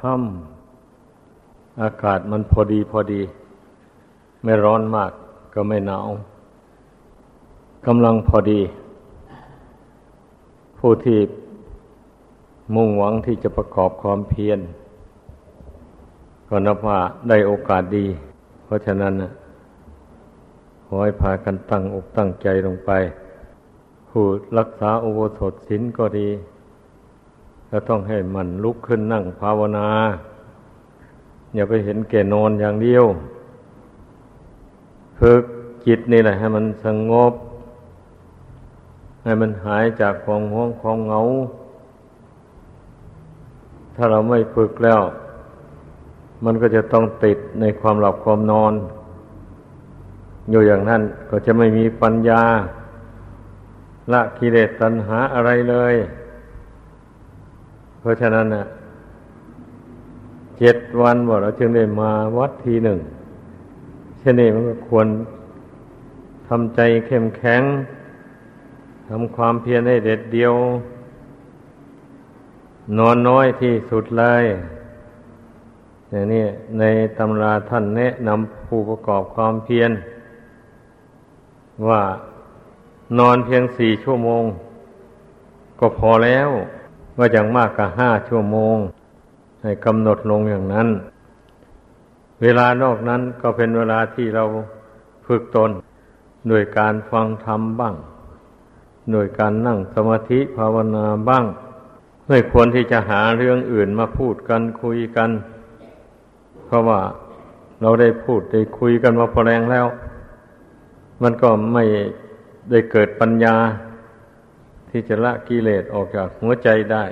ค่ำอากาศมันพอดีพอดี ไม่ร้อนมากก็ไม่หนาวกำลังพอดี ผู้ที่มุ่งหวังที่จะประกอบความเพียรก็นับว่าได้โอกาสดี เพราะฉะนั้นขอให้พากันตั้งอกตั้งใจลงไป ผู้รักษาอุโบสถศีลก็ดี ก็ต้องให้มันลุกขึ้นนั่งภาวนา อย่าไปเห็นแก่นอนอย่างเดียวฝึกจิตนี่แหละ ให้มันสงบ ให้มันหายจากความห้องความเหงา ถ้าเราไม่ฝึกแล้ว มันก็จะต้องติดในความหลับความนอน อยู่อย่างนั้นก็จะไม่มีปัญญา ละกิเลสตัณหาอะไรเลย เพราะฉะนั้นนะเจ็ดวันว่าเราจึงได้มาวัดทีหนึ่ง เช่นนี้มันก็ควรทำใจเข้มแข็งทำความเพียรให้เด็ดเดียว นอนน้อยที่สุดเลยอย่างนี้ในตำราท่านแนะนำผู้ประกอบความเพียรว่านอนเพียงสี่ชั่วโมง ก็พอแล้ว ว่าอย่างมากก็ห้าชั่วโมง ให้กำหนดลงอย่างนั้น เวลานอกนั้นก็เป็นเวลาที่เราฝึกตนโดยการฟังธรรมบ้าง โดยการนั่งสมาธิภาวนาบ้าง ไม่ควรที่จะหาเรื่องอื่นมาพูดกันคุยกัน เพราะว่าเราได้พูดได้คุยกันมาพอแรงแล้ว มันก็ไม่ได้เกิดปัญญา ที่จะละกิเลสออกจากหัวใจได้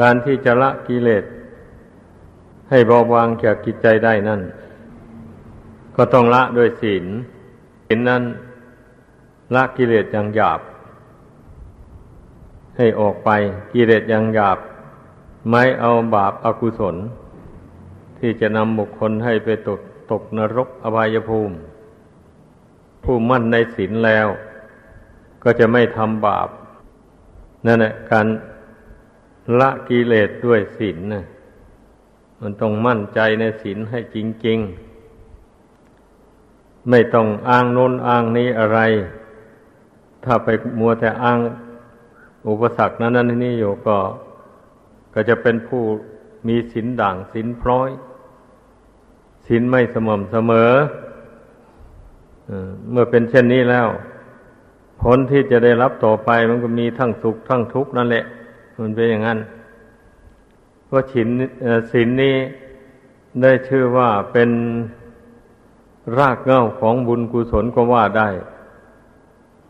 การที่จะละกิเลสให้เบาบางจากกิจใจได้นั่น ก็ต้องละด้วยศีลศีลนั้นละกิเลสอย่างหยาบ ให้ออกไปกิเลสอย่างหยาบ ไม่เอาบาปอากุศล ที่จะนำบุคคลให้ไปตกตกนรกอบายภูมิ ผู้มั่นในศีลแล้ว ก็จะไม่ทำบาป นั่นแหละการละกิเลสด้วยศีลนะมันต้องมั่นใจในศีลให้จริง ๆ ไม่ต้องอ้างโน้นอ้างนี้อะไร ถ้าไปมัวแต่อ้างอุปสรรคนั้นนั้นนี่อยู่ก็ ก็จะเป็นผู้มีศีลด่างศีลพร้อยศีลไม่สม่ำเสมอเมื่อเป็นเช่นนี้แล้ว ผลที่จะได้รับต่อไปมันก็มีทั้งสุขทั้งทุกข์นั่นแหละ มันเป็นอย่างนั้นเพราะฉินศีลนนี้ได้ชื่อว่าเป็นรากเหง้าของบุญกุศลก็ว่าได้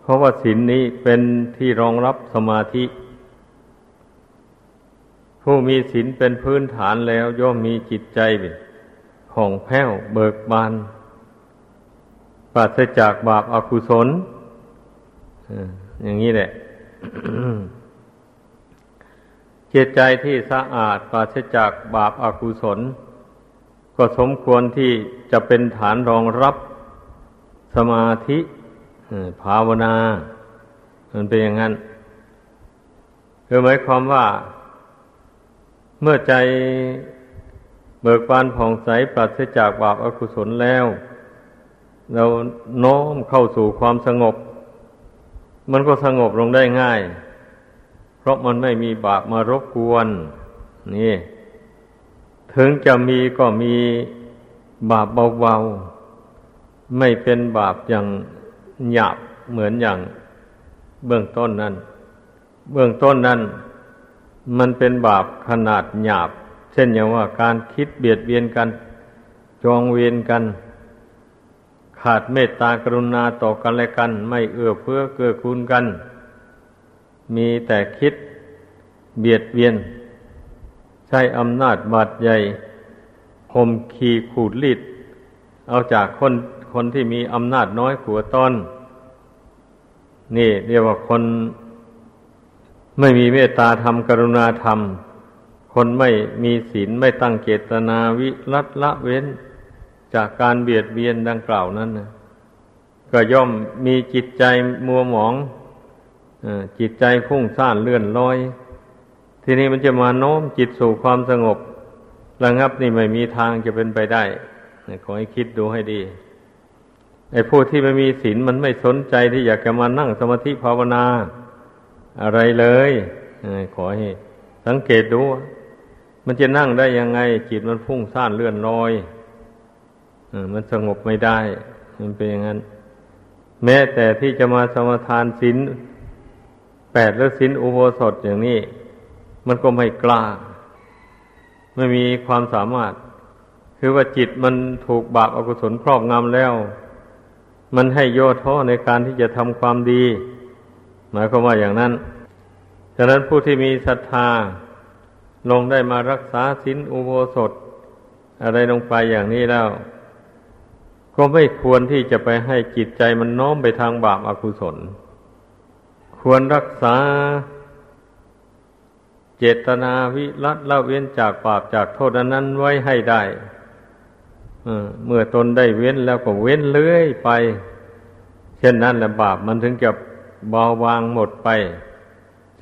เพราะว่าศีลนนี้เป็นที่รองรับสมาธิ ผู้มีศีลเป็นพื้นฐานแล้วย่อมมีจิตใจผ่องแผ้วเบิกบานปราศจากบาปอากุศล อย่างนี้แหละจิตใจที่สะอาดปราศจากบาปอากุศล ก็สมควรที่จะเป็นฐานรองรับสมาธิภาวนา มันเป็นอย่างนั้นคือหมายความว่า เมื่อใจเบิกบานผ่องใสปราศจากบาปอากุศลแล้ว เราโน้มเข้าสู่ความสงบ มันก็สงบลงได้ง่าย เพราะมันไม่มีบาปมารบกวน นี่ ถึงจะมีก็มีบาปเบาๆ ไม่เป็นบาปอย่างหยาบเหมือนอย่างเบื้องต้นนั้น เบื้องต้นนั้น มันเป็นบาปขนาดหยาบ เช่นอย่างว่าการคิดเบียดเบียนกัน จองเวียนกัน ขาดเมตตากรุณาต่อกันและกัน ไม่เอื้อเพื่อเกื้อกูลกัน มีแต่คิดเบียดเบียน ใช้อำนาจบาดใหญ่คมขีขูดลิดเอาจากคนคนที่มีอำนาจน้อยขัวต้น นี่เรียกว่าคนไม่มีเมตตาธรรมกรุณาธรรม คนไม่มีศีลไม่ตั้งเจตนาวิรัตละเว้น จากการเบียดเบียนดังกล่าวนั้นนะก็ย่อมมีจิตใจมัวหมองจิตใจพุ่งซ่านเลื่อนลอย ทีนี้มันจะมาโน้มจิตสู่ความสงบระงับนี่ไม่มีทางจะเป็นไปได้ขอให้คิดดูให้ดีไอ้ผู้ที่ไม่มีศีลมันไม่สนใจที่อยากจะมานั่งสมาธิภาวนา อะไรเลยขอให้สังเกตดู มันจะนั่งได้ยังไง จิตมันพุ่งซ่านเลื่อนลอย มันสงบไม่ได้ มันเป็นอย่างนั้น แม้แต่ที่จะมาสมาทานศีลแปดหรือศีลอุโบสถอย่างนี้ มันก็ไม่กล้า ไม่มีความสามารถ คือว่าจิตมันถูกบาปอกุศลครอบงำแล้ว มันให้โยท้อในการที่จะทำความดี หมายความว่าอย่างนั้นฉะนั้นผู้ที่มีศรัทธาลงได้มารักษาศีลอุโบสถ อะไรลงไปอย่างนี้แล้ว ก็ไม่ควรที่จะไปให้จิตใจมันน้อมไปทางบาปอากุศล ควรรักษา เจตนาวิรัตละเว้นจากบาปจากโทษนั้นไว้ให้ได้เมื่อตนได้เว้นแล้วก็เว้นเลื่อยไป เช่นนั้นแหละบาปมันถึงจะเบาบางหมดไป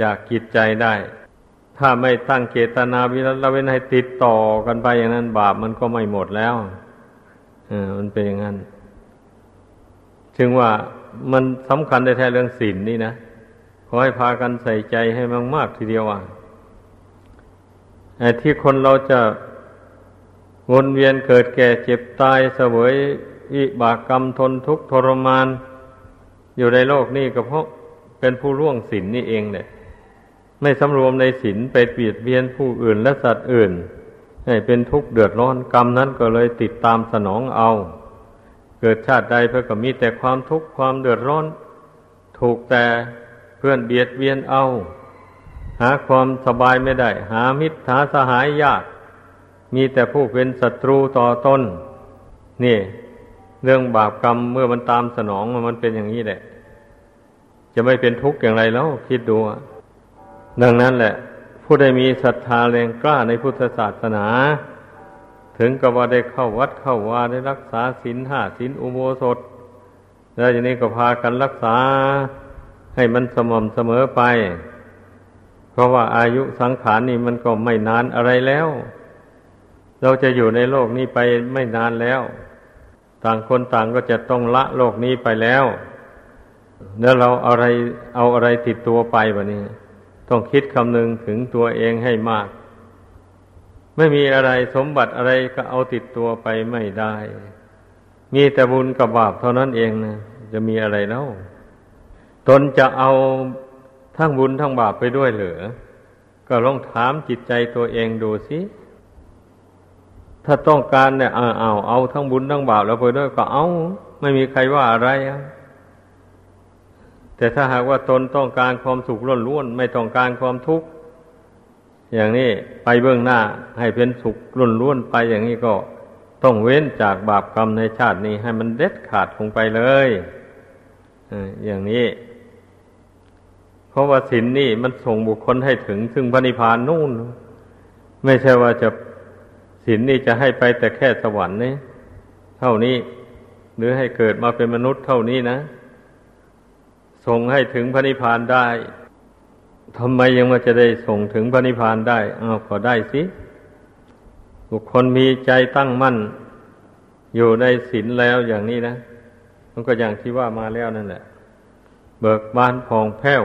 จากกิจใจได้ ถ้าไม่ตั้งเจตนาวิรัตละเว้นให้ติดต่อกันไปอย่างนั้นบาปมันก็ไม่หมดแล้ว มันเป็นอย่างนั้น ถึงว่ามันสำคัญในแท้เรื่องศีลนนี่นะขอให้พากันใส่ใจให้มากๆทีเดียวอะไอ้ที่คนเราจะวนเวียนเกิดแก่เจ็บตายเสวยวิบากกรรมทนทุกข์ทรมาน อยู่ในโลกนี้ก็เพราะเป็นผู้ร่วงศีลนนี่เองเนี่ยไม่สำรวมในศีลไปเบียดเบียนผู้อื่นและสัตว์อื่น ให้เป็นทุกข์เดือดร้อนกรรมนั้นก็เลยติดตามสนองเอา เกิดชาติใดเพื่อก็มีแต่ความทุกข์ความเดือดร้อน ถูกแต่เพื่อนเบียดเบียนเอา หาความสบายไม่ได้ หามิตรหาสหายยาก มีแต่ผู้เป็นศัตรูต่อตนนี่ เรื่องบาปกรรมเมื่อมันตามสนองมันเป็นอย่างนี้แหละ จะไม่เป็นทุกข์อย่างไรแล้วคิดดูดังนั้นแหละ ผู้ใดมีศรัทธาแรงกล้าในพุทธศาสนา ถึงกับว่าได้เข้าวัดเข้าวาได้รักษาศีลห้าศีลอุโบสถ แล้วอย่างนี้ก็พากันรักษาให้มันสม่ำเสมอไป เพราะว่าอายุสังขารนี่มันก็ไม่นานอะไรแล้ว เราจะอยู่ในโลกนี้ไปไม่นานแล้ว ต่างคนต่างก็จะต้องละโลกนี้ไปแล้ว แล้วเราอะไรเอาอะไรติดตัวไปบะนี้ ต้องคิดคำนึงถึงตัวเองให้มาก ไม่มีอะไรสมบัติอะไรก็เอาติดตัวไปไม่ได้ มีแต่บุญกับบาปเท่านั้นเองนะจะมีอะไรแล้วตนจะเอาทั้งบุญทั้งบาปไปด้วยเหรือก็ลองถามจิตใจตัวเองดูสิถ้าต้องการเนี่ยเอาเอาเอาทั้งบุญทั้งบาปแล้วไปด้วยก็เอา ไม่มีใครว่าอะไรอะ แต่ถ้าหากว่าตนต้องการความสุขล้วนๆไม่ต้องการความทุกข์อย่างนี้ไปเบื้องหน้าให้เป็นสุขล้วนๆไปอย่างนี้ก็ต้องเว้นจากบาปกรรมในชาตินี้ ให้มันเด็ดขาดลงไปเลยอย่างนี้ เพราะว่าศีลนนี่มันส่งบุคคลให้ถึงซึ่งพระนิพพานนู่น ไม่ใช่ว่าจะศีลนนี่จะให้ไปแต่แค่สวรรค์นี่เท่านี้ หรือให้เกิดมาเป็นมนุษย์เท่านี้นะ ส่งให้ถึงพระนิพพานได้ทำไมยังว่าจะได้ส่งถึงพระนิพพานได้อ้าวก็ได้สิ บุคคลมีใจตั้งมั่น อยู่ในศีลแล้วอย่างนี้นะ มันก็อย่างที่ว่ามาแล้วนั่นแหละ เบิกบานผ่องแผ้ว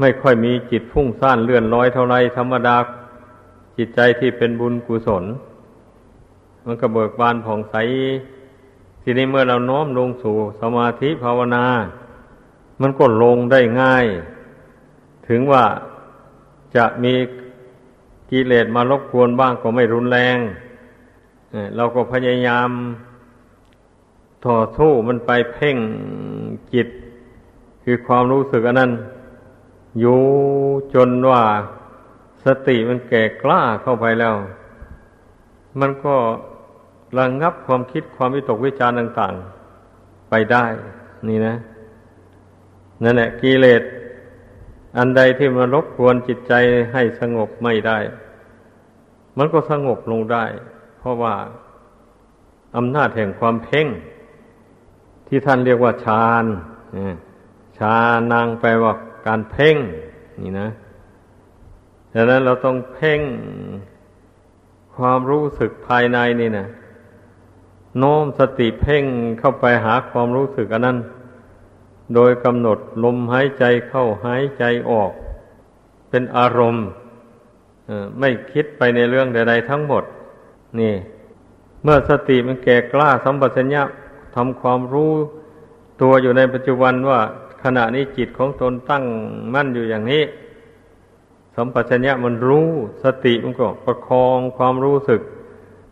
ไม่ค่อยมีจิตฟุ้งซ่านเลื่อนลอยเท่าไรธรรมดา จิตใจที่เป็นบุญกุศล มันก็เบิกบานผ่องใส ทีนี้เมื่อเราน้อมลงสู่สมาธิภาวนา มันก็ลงได้ง่าย ถึงว่าจะมีกิเลสมารบกวนบ้างก็ไม่รุนแรง เราก็พยายามต่อสู้มันไปเพ่งจิต คือความรู้สึกอันนั้น อยู่จนว่าสติมันแก่กล้าเข้าไปแล้ว มันก็ ระงับความคิดความวิตกวิจารณ์ต่าง ๆ ไปได้ นี่นะนั่นแหละกิเลสอันใดที่มารบกวนจิตใจให้สงบไม่ได้ มันก็สงบลงได้ เพราะว่าอำนาจแห่งความเพ่ง ที่ท่านเรียกว่าฌานฌานางแปลว่าการเพ่ง นี่นะดังนั้นเราต้องเพ่งความรู้สึกภายในนี่นะ โน้มสติเพ่งเข้าไปหาความรู้สึกอันนั้น โดยกำหนดลมหายใจเข้าหายใจออก เป็นอารมณ์ไม่คิดไปในเรื่องใด ๆ ทั้งหมด นี่ เมื่อสติมันแก่กล้าสัมปชัญญะทำความรู้ตัวอยู่ในปัจจุบันว่าขณะนี้จิตของตนตั้งมั่นอยู่อย่างนี้ สัมปชัญญะมันรู้สติมันก็ประคองความรู้สึก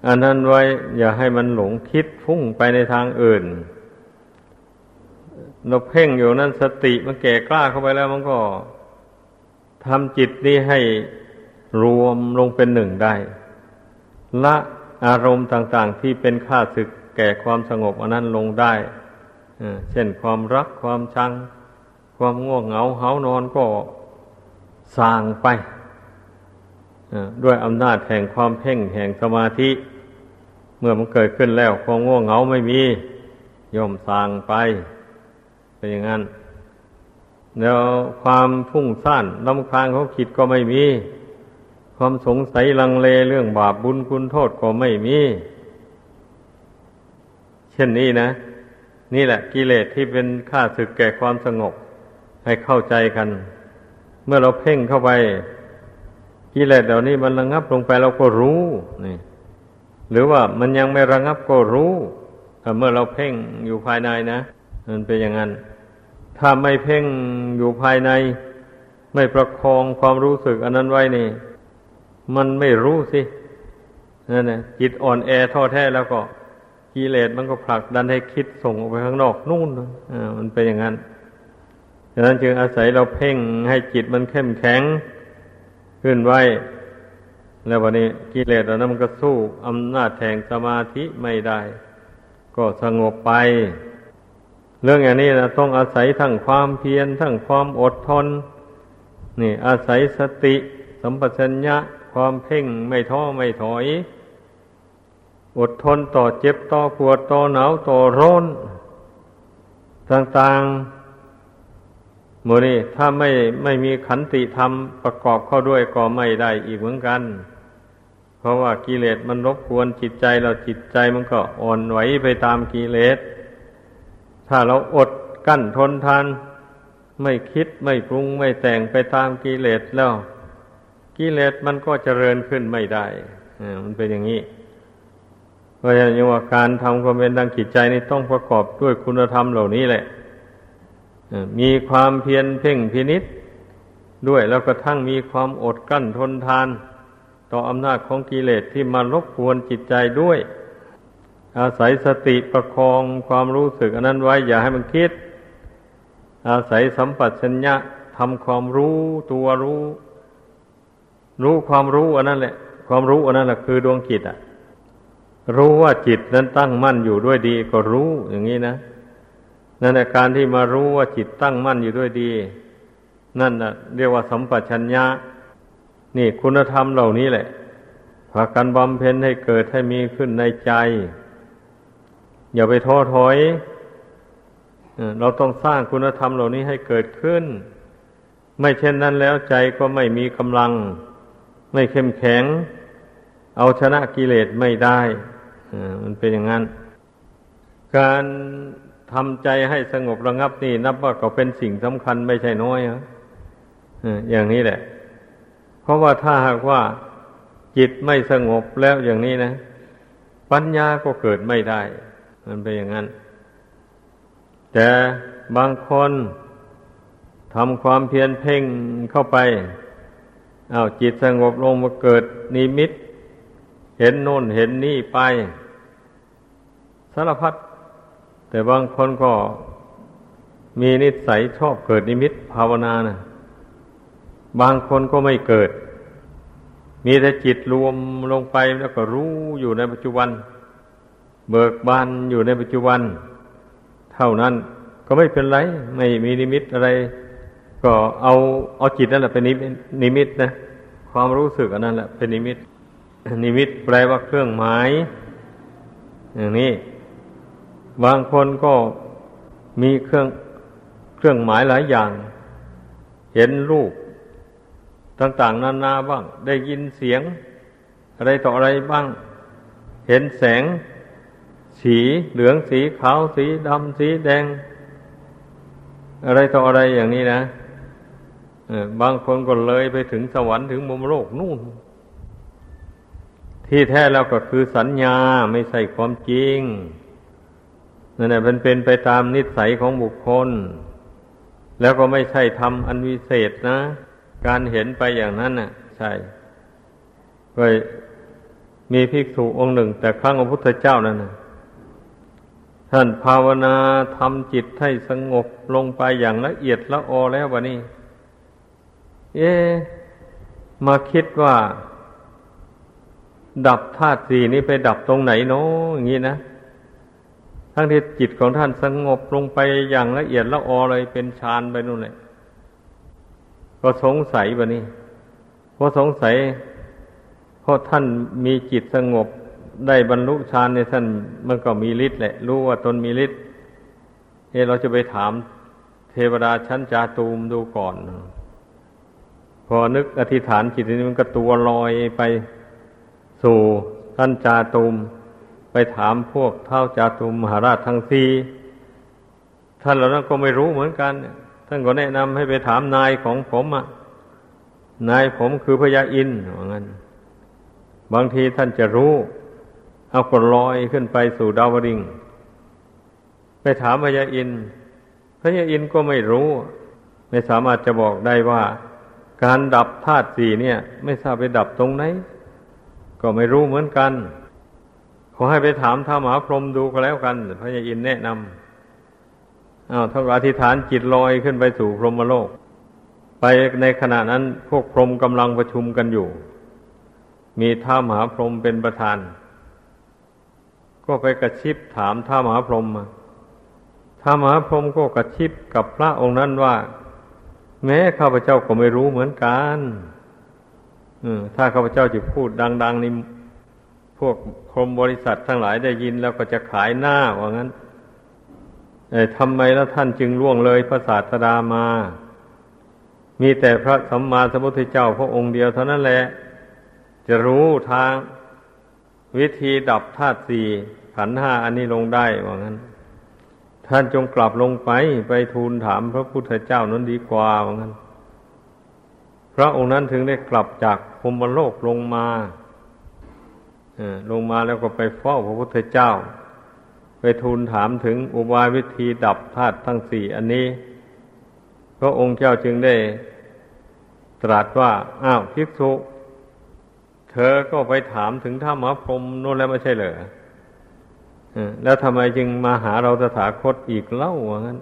อันนั้นไว้อย่าให้มันหลงคิดฟุ้งไปในทางอื่นเราเพ่งอยู่นั้นสติมันแก่กล้าเข้าไปแล้วมันก็ทำจิตนี้ให้รวมลงเป็นหนึ่งได้ ละอารมณ์ต่าง ๆ ที่เป็นข้าศึกแก่ความสงบอันนั้นลงได้เช่นความรักความชัง ความง่วงเหงาเหานอนก็สางไปด้วยอำนาจแห่งความเพ่งแห่งสมาธิ มื่อมันเกิดขึ้นแล้วความง่วงเหงาไม่มีย่อมสางไป เป็นอย่างนั้น แล้วความพุ่งซ่านลำคางเขาคิดก็ไม่มี ความสงสัยลังเลเรื่องบาปบุญคุณโทษก็ไม่มี เช่นนี้นะ นี่แหละกิเลสที่เป็นข้าศึกแก่ความสงบ ให้เข้าใจกัน เมื่อเราเพ่งเข้าไปกิเลสเหล่านี้มันระงับลงไปเราก็รู้นี่ หรือว่ามันยังไม่ระงับก็รู้แต่เมื่อเราเพ่งอยู่ภายในนะมันเป็นอย่างนั้น ถ้าไม่เพ่งอยู่ภายใน ไม่ประคองความรู้สึกอันนั้นไว้นี่ มันไม่รู้สินั่นแหละจิตอ่อนแอท้อแท้แล้วก็กิเลสมันก็ผลักดันให้คิดส่งออกไปข้างนอกนู่นอ่ามันเป็นอย่างนั้นดังนั้นจึงอาศัยเราเพ่งให้จิตมันเข้มแข็ง ขึ้นไว้ แล้ววันนี้กิเลสเหล่านั้นมันก็สู้อำนาจแห่งสมาธิไม่ได้ ก็สงบไป เรื่องอย่างนี้นะต้องอาศัยทั้งความเพียรทั้งความอดทน นี่ อาศัยสติสัมปชัญญะความเพ่งไม่ท้อไม่ถอย อดทนต่อเจ็บต่อปวดต่อหนาวต่อร้อนต่างๆโมนี่ถ้าไม่ไม่มีขันติธรรมประกอบเข้าด้วยก็ไม่ได้อีกเหมือนกัน เพราะว่ากิเลสมันรบกวนจิตใจเราจิตใจมันก็อ่อนไหวไปตามกิเลส ถ้าเราอดกั้นทนทานไม่คิดไม่ปรุงไม่แต่งไปตามกิเลสแล้วกิเลสมันก็เจริญขึ้นไม่ได้มันเป็นอย่างนี้เพราะฉะนั้นว่าการทำความเป็นดังจิตใจนี่ต้องประกอบด้วยคุณธรรมเหล่านี้แหละมีความเพียรเพ่งพินิษด้วยแล้วก็ทั้งมีความอดกั้นทนทาน ต่ออำนาจของกิเลสที่มารบกวนจิตใจด้วย อาศัยสติประคองความรู้สึกอันนั้นไว้อย่าให้มันคิด อาศัยสัมปัชัญญะทำความรู้ตัวรู้ รู้ความรู้อันนั้นแหละ ความรู้อันนั้นแหละคือดวงจิตอะ รู้ว่าจิตนั้นตั้งมั่นอยู่ด้วยดี ก็รู้อย่างนี้นะนั่นแหละการที่มารู้ว่าจิตตั้งมั่นอยู่ด้วยดี นั่นนะเรียกว่าสัมปชัญญะ นี่คุณธรรมเหล่านี้แหละพากันบำเพ็ญให้เกิดให้มีขึ้นในใจ อย่าไปท้อถอย เราต้องสร้างคุณธรรมเหล่านี้ให้เกิดขึ้น ไม่เช่นนั้นแล้วใจก็ไม่มีกำลัง ไม่เข้มแข็ง เอาชนะกิเลสไม่ได้มันเป็นอย่างนั้น การทำใจให้สงบระงับนี่นับว่าก็เป็นสิ่งสำคัญไม่ใช่น้อยอะอย่างนี้แหละ เพราะว่าถ้าหากว่าจิตไม่สงบแล้วอย่างนี้นะ ปัญญาก็เกิดไม่ได้ มันเป็นอย่างนั้น แต่บางคนทำความเพียรเพ่งเข้าไปอา้าวจิตสงบลงมาเกิดนิมิต เห็นโน่นเห็นนี่ไป สารพัดแต่บางคนก็มีนิสัยชอบเกิดนิมิตภาวนานะ บางคนก็ไม่เกิด มีแต่จิตรวมลงไปแล้วก็รู้อยู่ในปัจจุบัน เบิกบานอยู่ในปัจจุบัน เท่านั้นก็ไม่เป็นไร ไม่มีนิมิตอะไร ก็เอาเอาจิตนั่นแหละเป็นนิมิตนะความรู้สึกอันนั้นแหละเป็นนิมิต นิมิตแปลว่าเครื่องหมาย อย่างนี้ บางคนก็มีเครื่องเครื่องหมายหลายอย่าง เห็นรูป ต่าง ๆ นานาบ้าง ได้ยินเสียง อะไรต่ออะไรบ้าง เห็นแสง สีเหลืองสีขาวสีดำสีแดง อะไรต่ออะไรอย่างนี้นะบางคนก็เลยไปถึงสวรรค์ถึงมุมโลกนู่น ที่แท้แล้วก็คือสัญญาไม่ใช่ความจริงนั่นแหละเป็นเป็นไปตามนิสัยของบุคคล แล้วก็ไม่ใช่ทำอันวิเศษนะ การเห็นไปอย่างนั้นน่ะ ใช่ก็มีภิกษุองค์หนึ่ง แต่ครั้งพระพุทธเจ้านั่นนะท่านภาวนาทำจิตให้สงบลงไปอย่างละเอียดละออแล้ววะนี่ เอ๊มาคิดว่า ดับธาตุสี่นี้ไปดับตรงไหนเนาะอย่างนี้นะทั้งที่จิตของท่านสงบลงไปอย่างละเอียดละออเลยเป็นฌานไปนู่นเลย ก็สงสัยบะนี่เพราะสงสัยเพราะท่านมีจิตสงบได้บรรลุฌานในท่านมันก็มีฤทธิ์แหละ รู้ว่าตนมีฤทธิ์เฮ้เราจะไปถามเทวดาชั้นจาตูมดูก่อน พอนึกอธิษฐานจิตนี้มันก็ตัวลอยไปสู่ท่านจาตูม ไปถามพวกเท่าจาตุมมหาราชทั้งสี่ท่านเหล่านั้นก็ไม่รู้เหมือนกันท่านก็แนะนำให้ไปถามนายของผมอะนายผมคือพญาอินว่างั้น บางทีท่านจะรู้ เอาก็ลอยขึ้นไปสู่ดาวดิงไปถามพญาอินพญาอินก็ไม่รู้ ไม่สามารถจะบอกได้ว่า การดับธาตุสี่เนี่ย ไม่ทราบไปดับตรงไหน ก็ไม่รู้เหมือนกัน ขอให้ไปถามท้ามหาพรหมดูก็แล้วกันพระยาอินแนะนำ อ้าวท่านอธิษฐานจิตลอยขึ้นไปสู่พรหมโลก ไปในขณะนั้นพวกพรหมกำลังประชุมกันอยู่ มีท้ามหาพรหมเป็นประธาน ก็ไปกระชิบถามท้ามหาพรหมมาท้ามหาพรหมก็กระชิบกับพระองค์นั้นว่า แม้ข้าพเจ้าก็ไม่รู้เหมือนกันถ้าข้าพเจ้าจะพูดดัง ๆนี่พวกคมบริษัททั้งหลายได้ยินแล้วก็จะขายหน้าว่างั้น ทำไมแล้วท่านจึงล่วงเลยพระศาสดามา มีแต่พระสัมมาสัมพุทธเจ้าพระองค์เดียวเท่านั้นแหละ จะรู้ทางวิธีดับธาตุสี่ขันห้าอันนี้ลงได้ว่างั้น ท่านจงกลับลงไปไปทูลถามพระพุทธเจ้านั้นดีกว่าว่างั้น พระองค์นั้นถึงได้กลับจากพรมโลกลงมาลงมาแล้วก็ไปเฝ้าพระพุทธเจ้า ไปทูลถามถึงอุบายวิธีดับธาตุทั้งสี่อันนี้ พระองค์เจ้าจึงได้ ตรัสว่า อ้าวภิกษุ เธอก็ไปถามถึงท่ามหาพรหมนู่นแล้วไม่ใช่เหรอแล้วทำไมจึงมาหาเราตถาคตอีกเล่าว่างั้น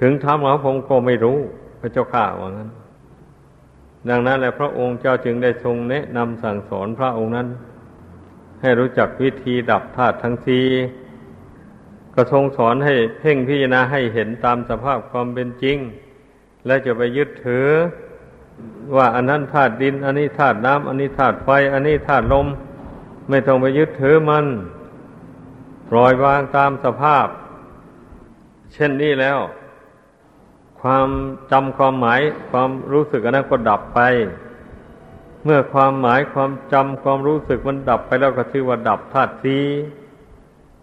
ถึงท้ามหาพรหมก็ไม่รู้ พระเจ้าข้าว่างั้น ดังนั้นแหละพระองค์เจ้าจึงได้ทรงแนะนำสั่งสอนพระองค์นั้น ให้รู้จักวิธีดับธาตุทั้งสีก็ทรงสอนให้เพ่งพิจารณาให้เห็นตามสภาพความเป็นจริง และจะไปยึดถือ ว่าอันนั้นธาตุดิน อันนี้ธาตุน้ำอันนี้ธาตุไฟ อันนี้ธาตุลม ไม่ต้องไปยึดถือมัน ปล่อยวางตามสภาพ เช่นนี้แล้ว ความจำความหมายความรู้สึกอันนั้นก็ดับไป เมื่อความหมายความจำความรู้สึกมันดับไปแล้วก็ชื่อว่าดับธาตุสี่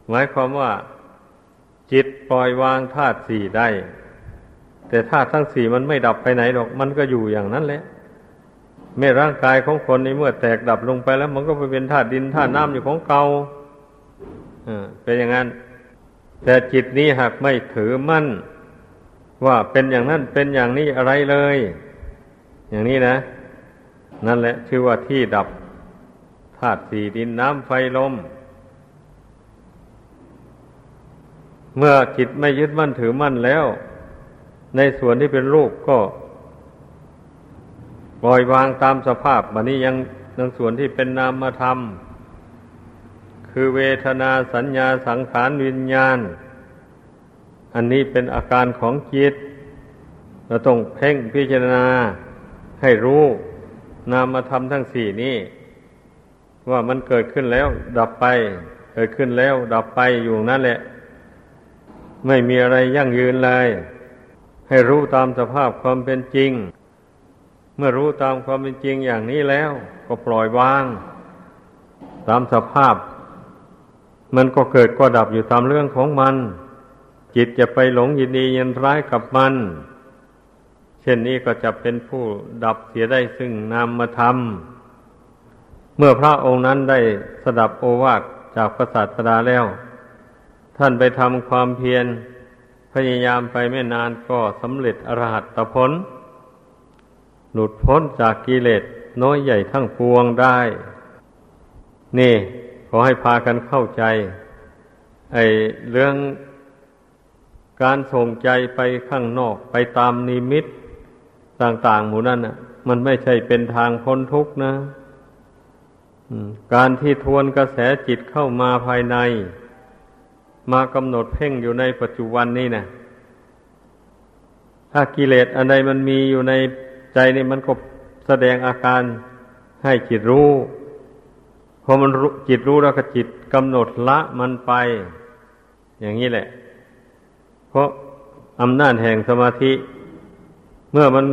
หมายความว่า จิตปล่อยวางธาตุสี่ได้ แต่ธาตุทั้งสี่มันไม่ดับไปไหนหรอก มันก็อยู่อย่างนั้นแหละเมื่อร่างกายของคนในเมื่อแตกดับลงไปแล้ว มันก็ไปเป็นธาตุดินธาตุน้ำอยู่ของเก่าเป็นอย่างนั้น แต่จิตนี้หากไม่ถือมั่น ว่าเป็นอย่างนั้นเป็นอย่างนี้อะไรเลย อย่างนี้นะ นั่นแหละชื่อว่าที่ดับธาตุสี่ดินน้ำไฟลม เมื่อจิตไม่ยึดมั่นถือมั่นแล้ว ในส่วนที่เป็นรูปก็ปล่อยวางตามสภาพบันนี้ยังในส่วนที่เป็นนามธรรมคือเวทนาสัญญาสังขารวิญญาณ อันนี้เป็นอาการของจิต เราต้องเพ่งพิจารณาให้รู้ นามธรรมทั้งสี่นี้ว่ามันเกิดขึ้นแล้ว ดับไป เกิดขึ้นแล้ว ดับไปอยู่นั่นแหละ ไม่มีอะไรยั่งยืนเลย ให้รู้ตามสภาพความเป็นจริง เมื่อรู้ตามความเป็นจริงอย่างนี้แล้ว ก็ปล่อยวาง ตามสภาพ มันก็เกิดก็ดับอยู่ตามเรื่องของมัน จิตจะไปหลงยินดียินร้ายกับมัน เช่นนี้ก็จะเป็นผู้ดับเสียได้ซึ่งนามธรรม เมื่อพระองค์นั้นได้สดับโอวาทจากพระศาสดาแล้ว ท่านไปทำความเพียรพยายามไปไม่นานก็สำเร็จอรหัตผล หลุดพ้นจากกิเลสน้อยใหญ่ทั้งปวงได้ นี่ขอให้พากันเข้าใจ ไอ้เรื่องการส่งใจไปข้างนอกไปตามนิมิต ต่าง ๆ หมู่นั่นน่ะ มันไม่ใช่เป็นทางพ้นทุกข์นะการที่ทวนกระแสจิตเข้ามาภายใน มากำหนดเพ่งอยู่ในปัจจุบันนี้นะถ้ากิเลสอันใดมันมีอยู่ในใจนี่มันก็แสดงอาการให้จิตรู้พอมันจิตรู้แล้วก็จิตกำหนดละมันไป อย่างนี้แหละ เพราะอำนาจแห่งสมาธิ เมื่อมัน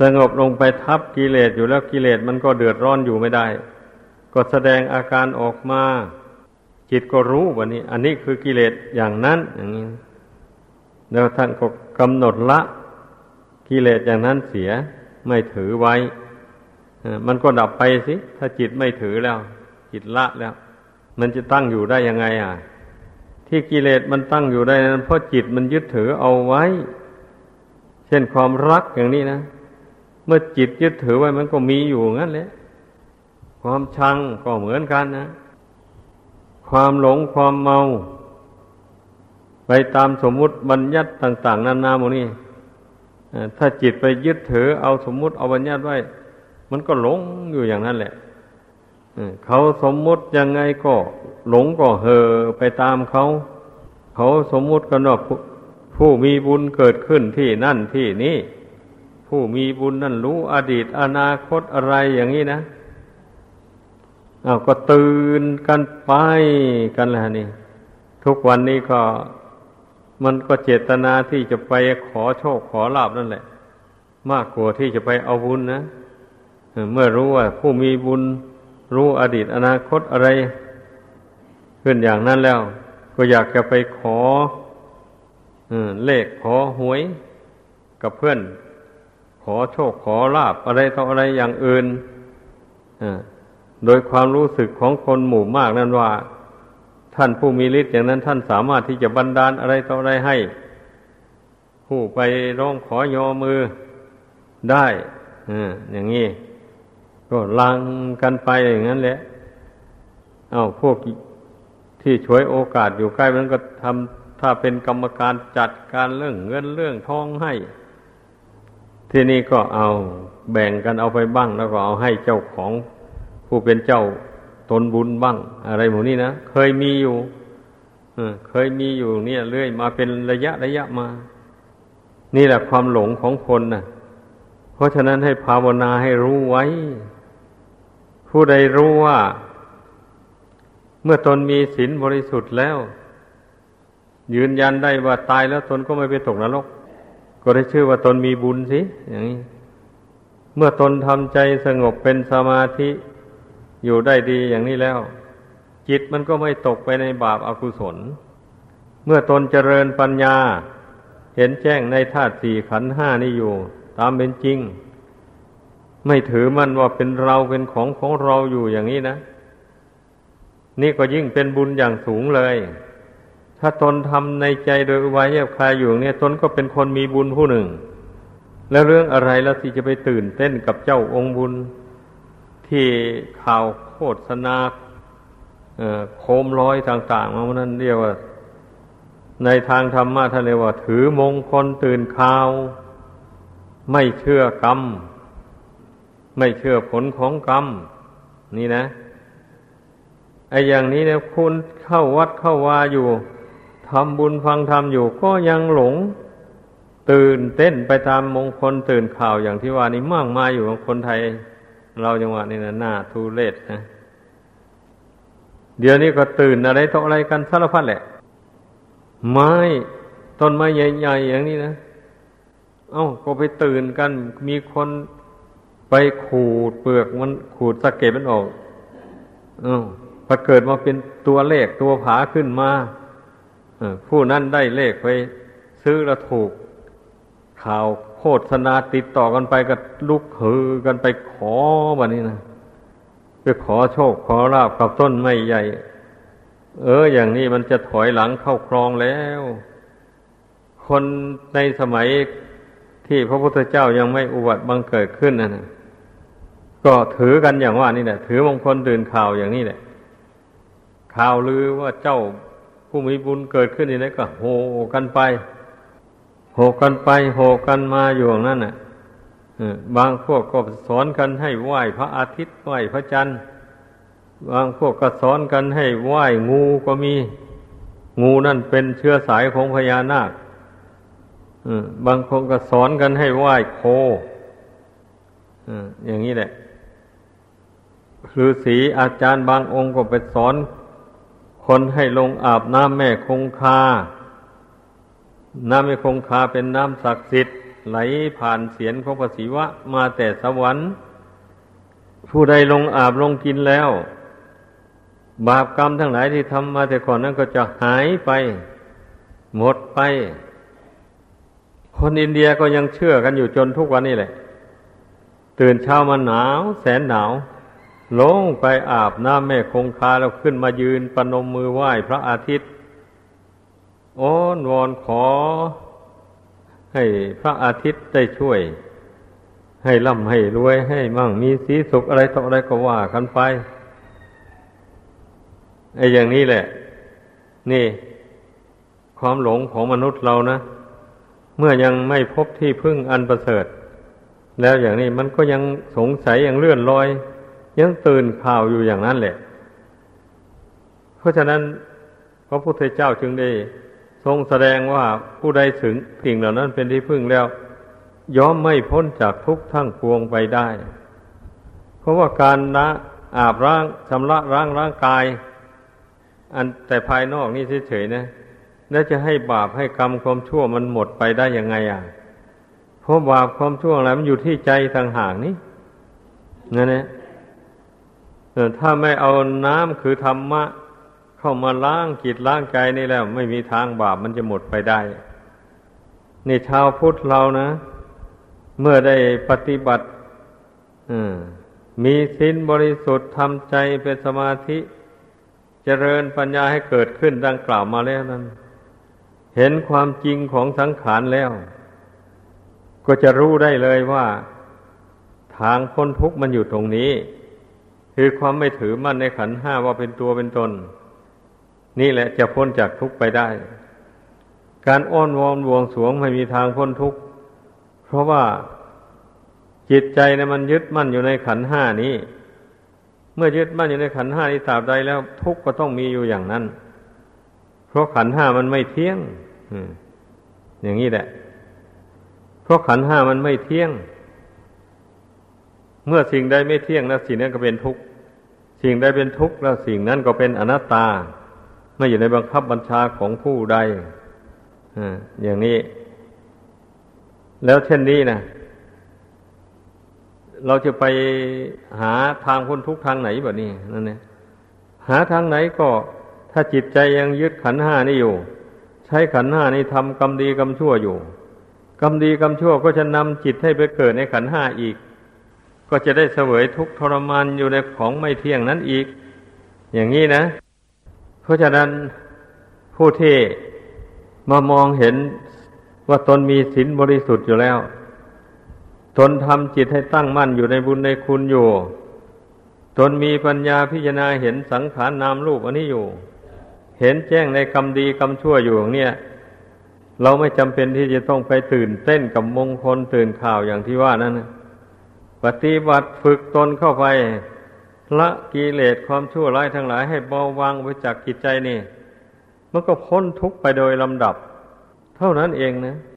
สงบลงไปทับกิเลสอยู่แล้วกิเลสมันก็เดือดร้อนอยู่ไม่ได้ ก็แสดงอาการออกมา จิตก็รู้ว่านี้ อันนี้คือกิเลสอย่างนั้น อย่างนี้แล้วท่านก็กำหนดละ กิเลสอย่างนั้นเสียไม่ถือไว้มันก็ดับไปสิ ถ้าจิตไม่ถือแล้ว จิตละแล้ว มันจะตั้งอยู่ได้ยังไง อะ ที่กิเลสมันตั้งอยู่ได้นั้นเพราะจิตมันยึดถือเอาไว้ ช่นความรักอย่างนี้นะ เมื่อจิตยึดถือไว้มันก็มีอยู่งั้นแหละ ความชังก็เหมือนกันนะ ความหลงความเมา ไปตามสมมุติบัญญัติต่าง ๆนานาโมนี่ถ้าจิตไปยึดถือเอาสมมุติเอาบัญญัติไว้ มันก็หลงอยู่อย่างนั้นแหละเขาสมมุติยังไงก็ หลงก็เห่อไปตามเขา เขาสมมุติกันว่า ผู้มีบุญเกิดขึ้นที่นั่นที่นี่ ผู้มีบุญนั่นรู้อดีตอนาคตอะไรอย่างนี้นะอาก็ตื่นกันไปกันแล้วนี่ ทุกวันนี้ก็มันก็เจตนาที่จะไปขอโชคขอลาบนั่นแหละ มากกว่าที่จะไปเอาบุญนะเมื่อรู้ว่า ผู้มีบุญรู้อดีตอนาคตอะไร ขึ้นอย่างนั้นแล้ว ก็อยากจะไปขอ เลขขอหวยกับเพื่อน ขอโชคขอลาบอะไรต่ออะไรอย่างอื่นโดยความรู้สึกของคนหมู่มากนั้นว่า ท่านผู้มีฤทธิ์อย่างนั้นท่านสามารถที่จะบันดาลอะไรต่ออะไรให้ ผู้ไปร้องขอยอมือได้อย่างนี้ก็ลังกันไปอย่างนั้นแหละ เอาพวกที่ช่วยโอกาสอยู่ใกล้มันก็ทำ ถ้าเป็นกรรมการจัดการเรื่องเงินเรื่องทองให้ ที่นี่ก็เอาแบ่งกันเอาไปบ้าง แล้วก็เอาให้เจ้าของผู้เป็นเจ้าตนบุญบ้าง อะไรหมูนี่นะเคยมีอยู่เคยมีอยู่เนี่ย เรื่อยมาเป็นระยะระยะมา นี่แหละความหลงของคนนะ่ะ เพราะฉะนั้นให้ภาวนาให้รู้ไว้ ผู้ใดรู้ว่า เมื่อตนมีศีลบริสุทธิ์แล้ว ยืนยันได้ว่าตายแล้วตนก็ไม่ไปตกนรก ก็ได้ชื่อว่าตนมีบุญสิอย่างนี้เมื่อตนทำใจสงบเป็นสมาธิอยู่ได้ดีอย่างนี้แล้ว จิตมันก็ไม่ตกไปในบาปอากุศล เมื่อตนเจริญปัญญา เห็นแจ้งในธาตุสี่ขันห้านี่อยู่ ตามเป็นจริง ไม่ถือมันว่าเป็นเราเป็นของของเราอยู่อย่างนี้นะ นี่ก็ยิ่งเป็นบุญอย่างสูงเลย ถ้าตนทำในใจโดยอุบายแยบคายอยู่เนี่ยตนก็เป็นคนมีบุญผู้หนึ่ง แล้วเรื่องอะไรแล้วที่จะไปตื่นเต้นกับเจ้าองค์บุญ ที่ข่าวโฆษณาโคมร้อยต่าง ๆ มานั้นเรียกว่า ในทางธรรมะท่านเรียกว่า ถือมงคลตื่นข่าว ไม่เชื่อกรรม ไม่เชื่อผลของกรรม นี่นะไอ้อย่างนี้เนี่ยคุณเข้าวัดเข้าวาอยู่ ทำบุญฟังธรรมอยู่ก็ยังหลง ตื่นเต้นไปตามมงคลตื่นข่าวอย่างที่ว่านี่มากมายอยู่ของคนไทย เราจังหวะนี้นะหน้าทุเลศนะเดี๋ยวนี้ก็ตื่นอะไรต่ออะไรกันสารพัดแหละ ไม้ต้นไม้ใหญ่ๆอย่างนี้นะเอ้าก็ไปตื่นกัน มีคนไปขูดเปลือกมันขูดสะเก็ดมันออก เอ้าพอเกิดมาเป็นตัวเลขตัวผาขึ้นมา ผู้นั้นได้เลขไปซื้อแล้วถูก ข่าวโฆษณาติดต่อกันไปกับลุกฮือกันไปขอแบบนี้นะไปขอโชคขอลาบกับต้นไม้ใหญ่ เออ อย่างนี้มันจะถอยหลังเข้าครองแล้ว คนในสมัยที่พระพุทธเจ้ายังไม่อุบัติบังเกิดขึ้นนะนะก็ถือกันอย่างว่านี่แหละถือมงคลตื่นข่าวอย่างนี้แหละข่าวลือว่าเจ้า ผู้มีบุญเกิดขึ้นนี่นะก็โหกันไป โหกันไป โหกันมาอยู่อย่างนั้นน่ะบางพวกก็สอนกันให้ไหว้พระอาทิตย์ไหว้พระจันทร์ บางพวกก็สอนกันให้ไหว้งูก็มี งูนั่นเป็นเชื้อสายของพญานาคบางคนก็สอนกันให้ไหว้โคอย่างนี้แหละฤาษีอาจารย์บางองค์ก็ไปสอน คนให้ลงอาบน้ำแม่คงคา น้ำแม่คงคาเป็นน้ำศักดิ์สิทธิ์ไหลผ่านเสียนของพระศิวะมาแต่สวรรค์ ผู้ใดลงอาบลงกินแล้ว บาปกรรมทั้งหลายที่ทำมาแต่ก่อนนั้นก็จะหายไป หมดไป คนอินเดียก็ยังเชื่อกันอยู่จนทุกวันนี้แหละ ตื่นเช้ามาหนาว แสนหนาว ลงไปอาบน้ำแม่คงคาแล้วขึ้นมายืนปนมมือไหว้พระอาทิตย์อ้อนวอนขอ ให้พระอาทิตย์ได้ช่วย ให้ร่ำให้รวยให้มั่งมีสีสุขอะไรต่ออะไรก็ว่ากันไปไอ้อย่างนี้แหละ นี่ ความหลงของมนุษย์เรานะ เมื่อยังไม่พบที่พึ่งอันประเสริฐ แล้วอย่างนี้มันก็ยังสงสัยยังเลื่อนลอย ยังตื่นข่าวอยู่อย่างนั้นแหละ เพราะฉะนั้นพระพุทธเจ้าจึงได้ ทรงแสดงว่าผู้ใดถึงสิ่งเหล่านั้นเป็นที่พึ่งแล้ว ย่อมไม่พ้นจากทุกข์ทั้งปวงไปได้ เพราะว่าการละอาบร่างชำระร่างร่างกาย อันแต่ภายนอกนี่เฉยๆนะแล้วจะให้บาปให้กรรมความชั่วมันหมดไปได้ยังไงอะเพราะบาปความชั่วอะไรมันอยู่ที่ใจทางห่างนี่นั่นแหละ ถ้าไม่เอาน้ำคือธรรมะ เข้ามาล้างจิตล้างใจนี่แล้ว ไม่มีทางบาปมันจะหมดไปได้ นี่ชาวพุทธเรานะ เมื่อได้ปฏิบัติมีสินบริสุทธิ์ทำใจเป็นสมาธิ เจริญปัญญาให้เกิดขึ้นดังกล่าวมาแล้วนั้น เห็นความจริงของสังขารแล้ว ก็จะรู้ได้เลยว่า ทางพ้นทุกข์มันอยู่ตรงนี้ คือความไม่ถือมั่นในขันห้าว่าเป็นตัวเป็นตน นี่แหละจะพ้นจากทุกข์ไปได้ การอ้อนวอนบวงสวงไม่มีทางพ้นทุกข์เพราะว่าจิตใจนะมันยึดมั่นอยู่ในขันห้านี้ เมื่อยึดมั่นอยู่ในขันห้านี้ตราบใดแล้ว ทุกข์ก็ต้องมีอยู่อย่างนั้น เพราะขันห้ามันไม่เที่ยงอย่างนี้แหละ เพราะขันห้ามันไม่เที่ยง เมื่อสิ่งใดไม่เที่ยงแล้วสิ่งนั้นก็เป็นทุกข์ สิ่งใดเป็นทุกข์แล้วสิ่งนั้นก็เป็นอนัตตา ไม่อยู่ในบังคับบัญชาของผู้ใดอย่างนี้ แล้วเช่นนี้นะเราจะไปหาทางพ้นทุกทางไหนแบบนี้นั่นเนี่ยหาทางไหนก็ถ้าจิตใจยังยึดขันห้านี่อยู่ ใช้ขันห้านี่ทำกรรมดีกรรมชั่วอยู่กรรมดีกรรมชั่วก็จะนำจิตให้ไปเกิดในขันห้าอีก ก็จะได้เสวยทุกทรมานอยู่ในของไม่เที่ยงนั้นอีก อย่างนี้นะ เพราะฉะนั้นผู้ที่มามองเห็นว่าตนมีศีลบริสุทธิ์อยู่แล้วตนทำจิตให้ตั้งมั่นอยู่ในบุญในคุณอยู่ ตนมีปัญญาพิจารณาเห็นสังขารนามรูปอันนี้อยู่ เห็นแจ้งในกรรมดีกรรมชั่วอยู่อย่างเนี้ยเราไม่จำเป็นที่จะต้องไปตื่นเต้นกับมงคลตื่นข่าวอย่างที่ว่านั้น ปฏิบัติฝึกตนเข้าไปละกิเลสความชั่วร้ายทั้งหลายให้เบาบางไปจากกิจใจนี่มันก็พ้นทุกข์ไปโดยลำดับ เท่านั้นเองนะ